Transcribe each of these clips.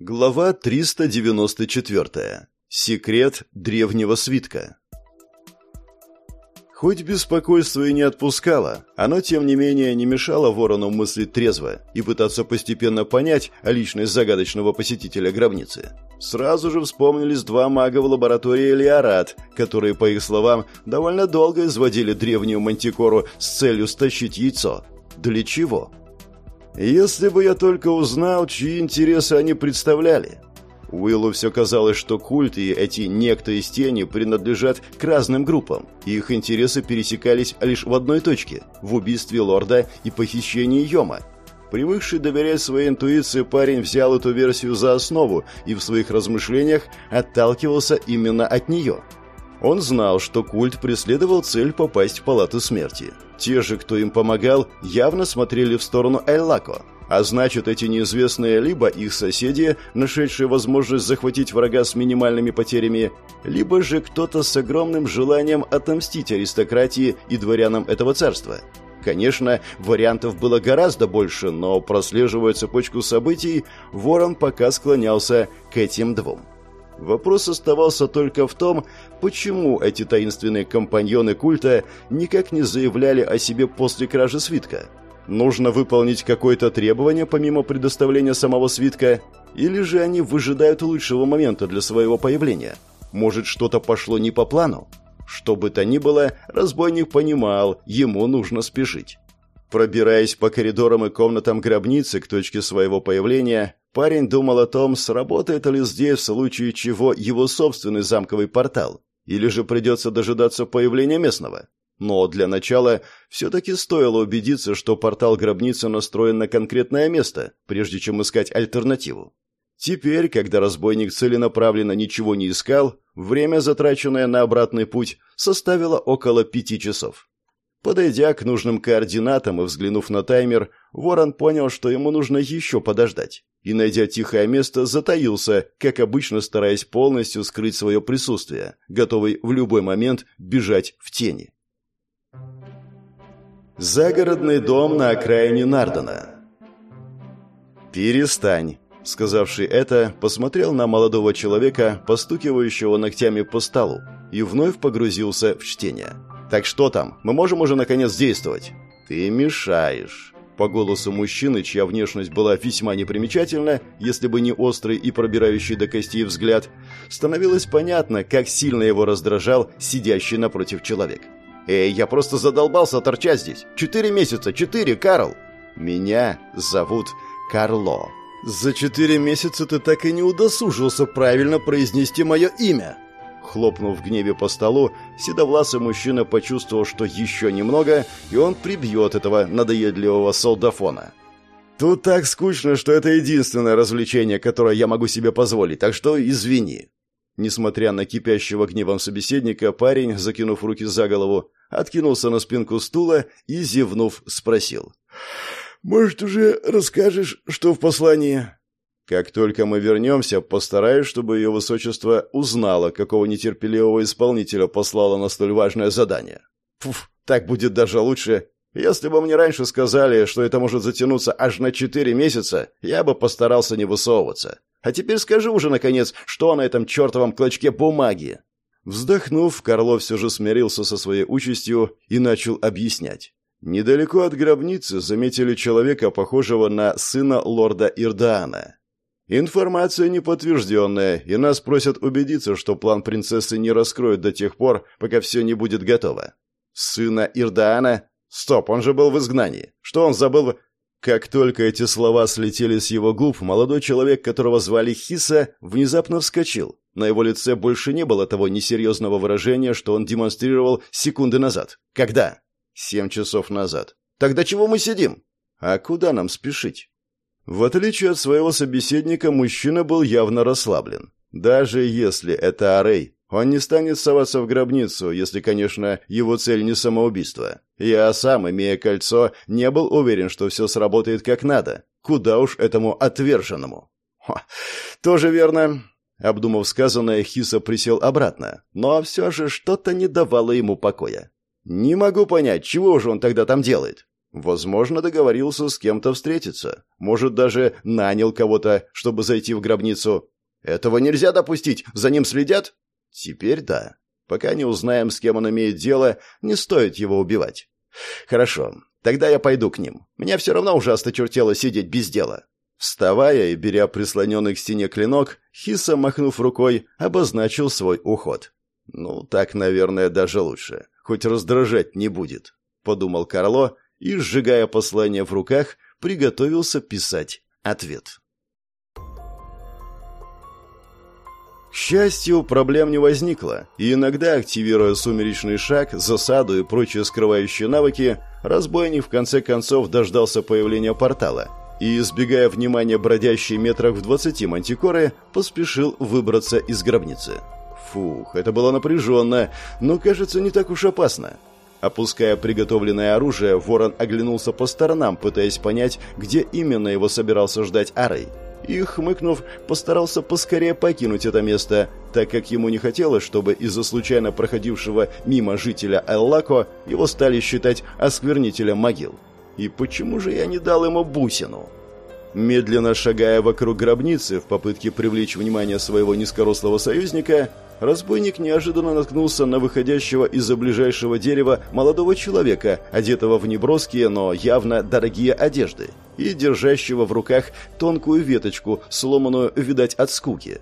Глава 394. Секрет древнего свитка. Хоть беспокойство и не отпускало, оно, тем не менее, не мешало ворону мыслить трезво и пытаться постепенно понять о личность загадочного посетителя гробницы. Сразу же вспомнились два мага в лаборатории Элиарат, которые, по их словам, довольно долго изводили древнюю мантикору с целью стащить яйцо. Для чего? Если бы я только узнал, чьи интересы они представляли. Уиллу все казалось, что культ и эти некто из тени принадлежат к разным группам, и их интересы пересекались лишь в одной точке – в убийстве лорда и похищении Йома. Привыкший доверять своей интуиции, парень взял эту версию за основу и в своих размышлениях отталкивался именно от нее. Он знал, что культ преследовал цель попасть в палату смерти – те же, кто им помогал, явно смотрели в сторону Эллако. А значит, эти неизвестные либо их соседи, нашедшие возможность захватить врага с минимальными потерями, либо же кто-то с огромным желанием отомстить аристократии и дворянам этого царства. Конечно, вариантов было гораздо больше, но, прослеживая цепочку событий, Ворон пока склонялся к этим двум. Вопрос оставался только в том, почему эти таинственные компаньоны культа никак не заявляли о себе после кражи свитка. Нужно выполнить какое-то требование помимо предоставления самого свитка, или же они выжидают лучшего момента для своего появления? Может, что-то пошло не по плану? Что бы то ни было, разбойник понимал, ему нужно спешить. Пробираясь по коридорам и комнатам гробницы к точке своего появления, Парень думал о том, сработает ли здесь в случае чего его собственный замковый портал, или же придется дожидаться появления местного. Но для начала все-таки стоило убедиться, что портал гробницы настроен на конкретное место, прежде чем искать альтернативу. Теперь, когда разбойник целенаправленно ничего не искал, время, затраченное на обратный путь, составило около пяти часов. Подойдя к нужным координатам и взглянув на таймер, Ворон понял, что ему нужно еще подождать и, найдя тихое место, затаился, как обычно стараясь полностью скрыть свое присутствие, готовый в любой момент бежать в тени. Загородный дом на окраине Нардена. «Перестань», — сказавший это, посмотрел на молодого человека, постукивающего ногтями по столу, и вновь погрузился в чтение. «Так что там? Мы можем уже наконец действовать?» «Ты мешаешь». По голосу мужчины, чья внешность была весьма непримечательна, если бы не острый и пробирающий до костей взгляд, становилось понятно, как сильно его раздражал сидящий напротив человек. «Эй, я просто задолбался торчать здесь! Четыре месяца! Четыре, Карл!» «Меня зовут Карло». «За четыре месяца ты так и не удосужился правильно произнести мое имя!» Хлопнув в гневе по столу, седовласый мужчина почувствовал, что еще немного, и он прибьет этого надоедливого солдафона. «Тут так скучно, что это единственное развлечение, которое я могу себе позволить, так что извини». Несмотря на кипящего гневом собеседника, парень, закинув руки за голову, откинулся на спинку стула и, зевнув, спросил. «Может, уже расскажешь, что в послании?» Как только мы вернемся, постараюсь, чтобы ее высочество узнало, какого нетерпеливого исполнителя послало на столь важное задание. Пуф, так будет даже лучше. Если бы мне раньше сказали, что это может затянуться аж на четыре месяца, я бы постарался не высовываться. А теперь скажи уже, наконец, что на этом чертовом клочке бумаги?» Вздохнув, Карло все же смирился со своей участью и начал объяснять. Недалеко от гробницы заметили человека, похожего на сына лорда Ирдаана. Информация неподтвержденная, и нас просят убедиться, что план принцессы не раскроют до тех пор, пока все не будет готово. Сына Ирдаана? Стоп, он же был в изгнании. Что он забыл? Как только эти слова слетели с его губ, молодой человек, которого звали Хиса, внезапно вскочил. На его лице больше не было того несерьезного выражения, что он демонстрировал секунды назад. Когда? Семь часов назад. Тогда чего мы сидим? А куда нам спешить? В отличие от своего собеседника, мужчина был явно расслаблен. Даже если это Арей, он не станет соваться в гробницу, если, конечно, его цель не самоубийство. Я сам, имея кольцо, не был уверен, что все сработает как надо. Куда уж этому отверженному. Хо, тоже верно. Обдумав сказанное, Хиса присел обратно, но все же что-то не давало ему покоя. Не могу понять, чего же он тогда там делает. Возможно, договорился с кем-то встретиться. Может, даже нанял кого-то, чтобы зайти в гробницу. Этого нельзя допустить, за ним следят? Теперь да. Пока не узнаем, с кем он имеет дело, не стоит его убивать. Хорошо, тогда я пойду к ним. Меня все равно ужасно чертело сидеть без дела. Вставая и беря прислоненный к стене клинок, Хиса, махнув рукой, обозначил свой уход. «Ну, так, наверное, даже лучше. Хоть раздражать не будет», — подумал Карло и, сжигая послание в руках, приготовился писать ответ. К счастью, проблем не возникло, и иногда, активируя сумеречный шаг, засаду и прочие скрывающие навыки, разбойник в конце концов дождался появления портала и, избегая внимания бродящей метрах в двадцати мантикоры, поспешил выбраться из гробницы. Фух, это было напряженно, но, кажется, не так уж опасно. Опуская приготовленное оружие, ворон оглянулся по сторонам, пытаясь понять, где именно его собирался ждать Арей и, хмыкнув, постарался поскорее покинуть это место, так как ему не хотелось, чтобы из-за случайно проходившего мимо жителя Эллако его стали считать осквернителем могил. И почему же я не дал ему бусину? Медленно шагая вокруг гробницы в попытке привлечь внимание своего низкорослого союзника, разбойник неожиданно наткнулся на выходящего из-за ближайшего дерева молодого человека, одетого в неброские, но явно дорогие одежды, и держащего в руках тонкую веточку, сломанную, видать, от скуки.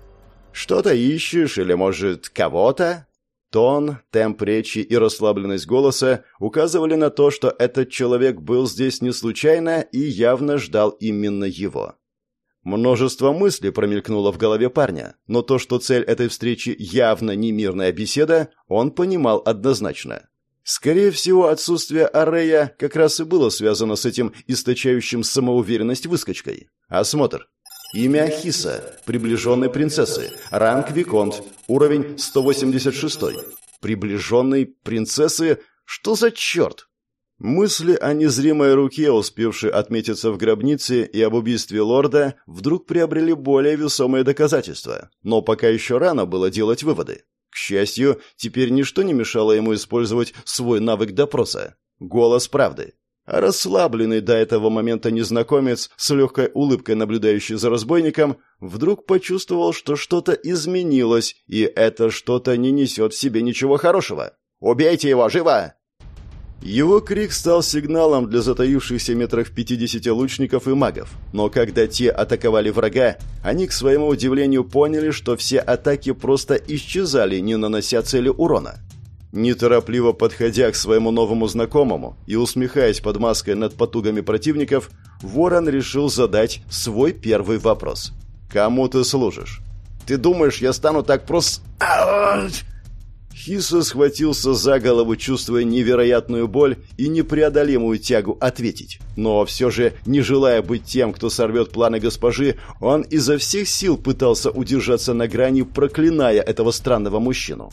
«Что-то ищешь или, может, кого-то?» Тон, темп речи и расслабленность голоса указывали на то, что этот человек был здесь не случайно и явно ждал именно его. Множество мыслей промелькнуло в голове парня, но то, что цель этой встречи явно не мирная беседа, он понимал однозначно. Скорее всего, отсутствие Арея как раз и было связано с этим источающим самоуверенность выскочкой. Осмотр. Имя Хиса, приближенной принцессы, ранг Виконт, уровень 186. Приближенной принцессы? Что за черт? Мысли о незримой руке, успевшей отметиться в гробнице, и об убийстве лорда, вдруг приобрели более весомые доказательства. Но пока еще рано было делать выводы. К счастью, теперь ничто не мешало ему использовать свой навык допроса. Голос правды. А расслабленный до этого момента незнакомец, с легкой улыбкой наблюдающий за разбойником, вдруг почувствовал, что что-то изменилось, и это что-то не несет в себе ничего хорошего. «Убейте его! Живо!» Его крик стал сигналом для затаившихся метрах 50 лучников и магов, но когда те атаковали врага, они, к своему удивлению, поняли, что все атаки просто исчезали, не нанося цели урона. Неторопливо подходя к своему новому знакомому и усмехаясь под маской над потугами противников, Ворон решил задать свой первый вопрос. «Кому ты служишь?» «Ты думаешь, я стану так просто...» Хиса схватился за голову, чувствуя невероятную боль и непреодолимую тягу ответить. Но все же, не желая быть тем, кто сорвет планы госпожи, он изо всех сил пытался удержаться на грани, проклиная этого странного мужчину.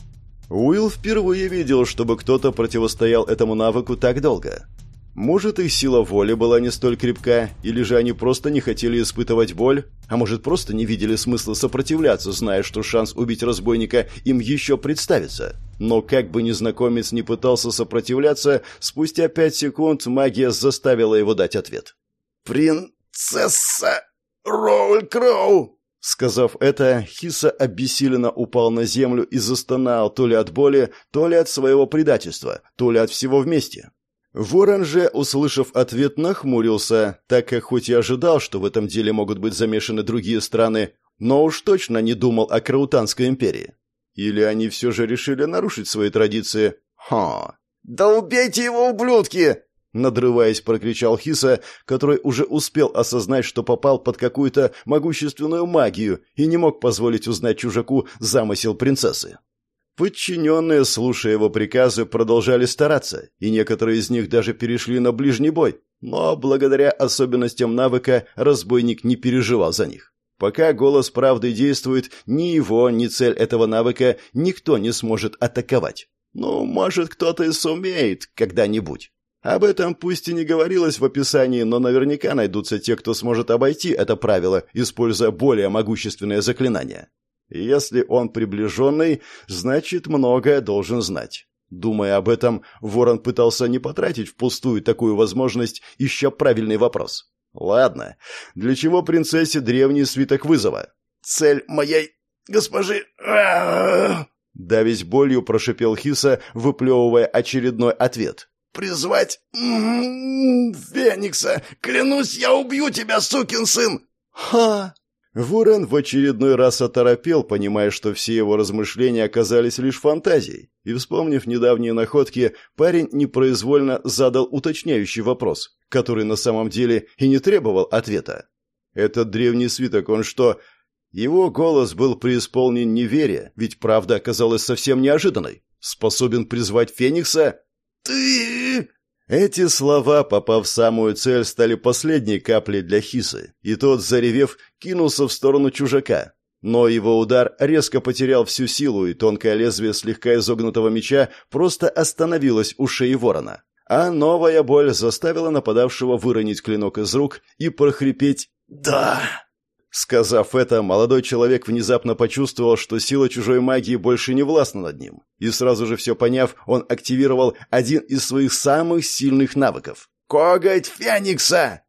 Уилл впервые видел, чтобы кто-то противостоял этому навыку так долго. Может, их сила воли была не столь крепка, или же они просто не хотели испытывать боль, а может, просто не видели смысла сопротивляться, зная, что шанс убить разбойника им еще представится. Но как бы незнакомец не пытался сопротивляться, спустя пять секунд магия заставила его дать ответ. «Принцесса Роуль Кроу!» Сказав это, Хиса обессиленно упал на землю и застонал то ли от боли, то ли от своего предательства, то ли от всего вместе. Ворон же, услышав ответ, нахмурился, так как хоть и ожидал, что в этом деле могут быть замешаны другие страны, но уж точно не думал о Краутанской империи. Или они все же решили нарушить свои традиции? Ха! «Да убейте его, ублюдки!» Надрываясь, прокричал Хиса, который уже успел осознать, что попал под какую-то могущественную магию и не мог позволить узнать чужаку замысел принцессы. Подчиненные, слушая его приказы, продолжали стараться, и некоторые из них даже перешли на ближний бой, но благодаря особенностям навыка разбойник не переживал за них. Пока голос правды действует, ни его, ни цель этого навыка никто не сможет атаковать. Ну, может, кто-то и сумеет когда-нибудь. Об этом пусть и не говорилось в описании, но наверняка найдутся те, кто сможет обойти это правило, используя более могущественное заклинание. Если он приближенный, значит, многое должен знать. Думая об этом, Ворон пытался не потратить впустую такую возможность, ища правильный вопрос. Ладно, для чего принцессе древний свиток вызова? Цель моей госпожи... Давясь болью, прошипел Хиса, выплевывая очередной ответ. «Призвать Феникса! Клянусь, я убью тебя, сукин сын!» «Ха!» Ворон в очередной раз оторопел, понимая, что все его размышления оказались лишь фантазией, и, вспомнив недавние находки, парень непроизвольно задал уточняющий вопрос, который на самом деле и не требовал ответа. «Этот древний свиток, он что...» Его голос был преисполнен неверия, ведь правда оказалась совсем неожиданной. «Способен призвать Феникса?» «Ты...» Эти слова, попав в самую цель, стали последней каплей для Хисы, и тот, заревев, кинулся в сторону чужака. Но его удар резко потерял всю силу, и тонкое лезвие слегка изогнутого меча просто остановилось у шеи ворона. А новая боль заставила нападавшего выронить клинок из рук и прохрипеть «Да!». Сказав это, молодой человек внезапно почувствовал, что сила чужой магии больше не властна над ним. И сразу же все поняв, он активировал один из своих самых сильных навыков. «Коготь Феникса!»